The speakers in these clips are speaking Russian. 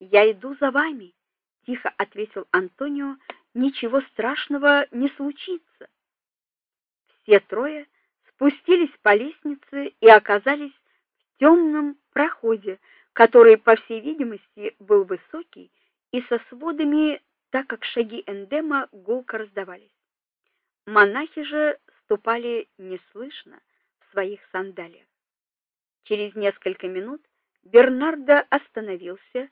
"Я иду за вами", тихо ответил Антонио. "Ничего страшного не случится". Все трое спустились по лестнице и оказались в темном проходе, который, по всей видимости, был высокий и со сводами, так как шаги Эндема гулко раздавались. Монахи же ступали неслышно в своих сандалиях. Через несколько минут Бернардо остановился,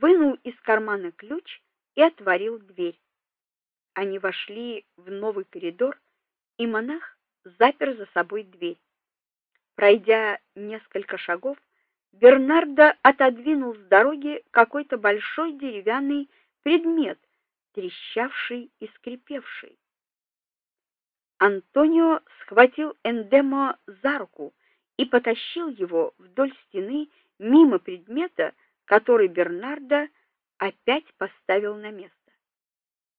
вынул из кармана ключ и отворил дверь. Они вошли в новый коридор, и монах запер за собой дверь. Пройдя несколько шагов, Бернардо отодвинул с дороги какой-то большой деревянный предмет, трещавший и скрипевший. Антонио схватил Эндемо за руку и потащил его вдоль стены мимо предмета, который Бернардо опять поставил на место.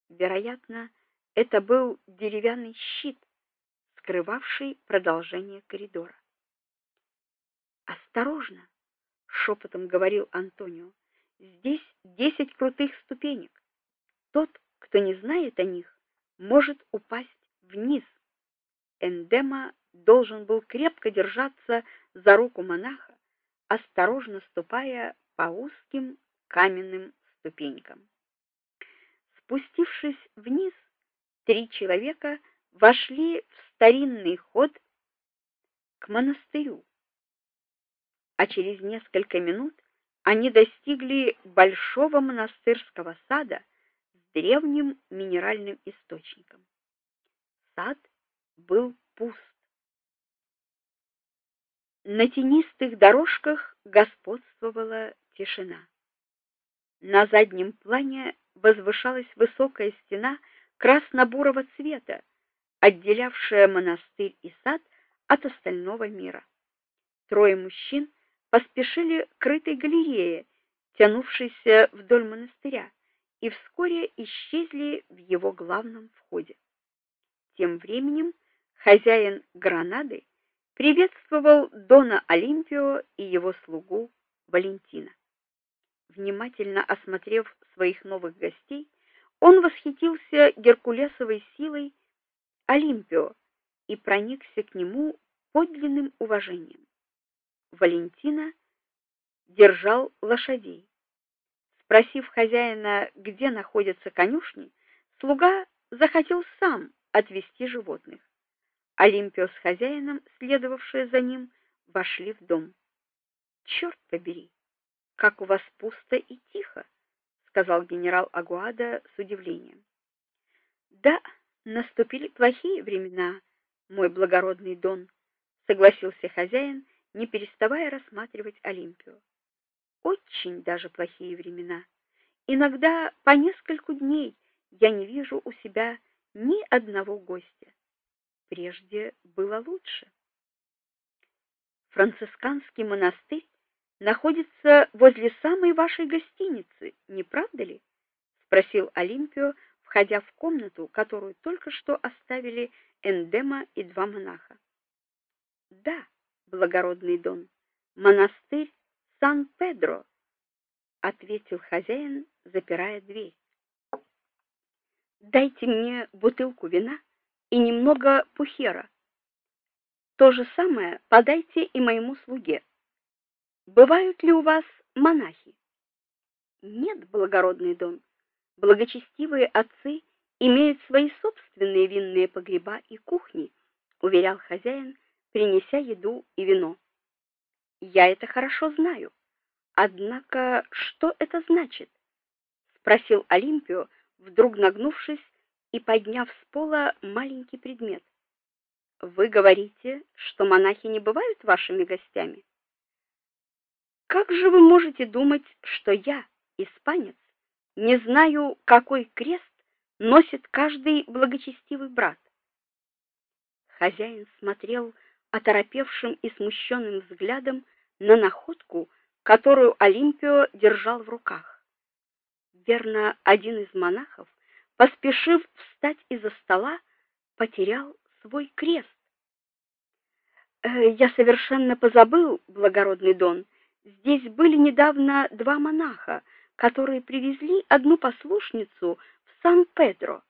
Вероятно, это был деревянный щит, скрывавший продолжение коридора. Осторожно, шепотом говорил Антонио. Здесь десять крутых ступенек. Тот, кто не знает о них, может упасть вниз. Эндема должен был крепко держаться за руку монаха, осторожно ступая по узким каменным ступенькам. Спустившись вниз, три человека вошли в старинный ход к монастырю. А через несколько минут они достигли большого монастырского сада с древним минеральным источником. Сад был пуст. На тенистых дорожках господствовала тишина. На заднем плане возвышалась высокая стена красно-бурого цвета, отделявшая монастырь и сад от остального мира. Трое мужчин поспешили к крытой галерее, тянувшейся вдоль монастыря, и вскоре исчезли в его главном входе. Тем временем хозяин Гранады приветствовал дона Олимпио и его слугу Валентина. Внимательно осмотрев своих новых гостей, он восхитился геркулесовой силой Олимпио и проникся к нему подлинным уважением. Валентина держал лошадей. Спросив хозяина, где находятся конюшни, слуга захотел сам отвезти животных. Олимпио с хозяином, следовавшие за ним, вошли в дом. «Черт побери, как у вас пусто и тихо, сказал генерал Агуада с удивлением. Да, наступили плохие времена, мой благородный дон, согласился хозяин не переставая рассматривать Олимпию. Очень даже плохие времена. Иногда по нескольку дней я не вижу у себя ни одного гостя. Прежде было лучше. Францисканский монастырь находится возле самой вашей гостиницы, не правда ли? спросил Олимпио, входя в комнату, которую только что оставили Эндема и два монаха. Да, благородный Дон. Монастырь Сан-Педро, ответил хозяин, запирая дверь. Дайте мне бутылку вина и немного пухера. То же самое подайте и моему слуге. Бывают ли у вас монахи? Нет, благородный Дон. Благочестивые отцы имеют свои собственные винные погреба и кухни, уверял хозяин принеся еду и вино. Я это хорошо знаю. Однако, что это значит? спросил Олимпио, вдруг нагнувшись и подняв с пола маленький предмет. Вы говорите, что монахи не бывают вашими гостями? Как же вы можете думать, что я, испанец, не знаю, какой крест носит каждый благочестивый брат? Хозяин смотрел оторопевшим и смущенным взглядом на находку, которую Олимпио держал в руках. Верно, один из монахов, поспешив встать из-за стола, потерял свой крест. «Э, я совершенно позабыл, благородный Дон. Здесь были недавно два монаха, которые привезли одну послушницу в Сан-Педро.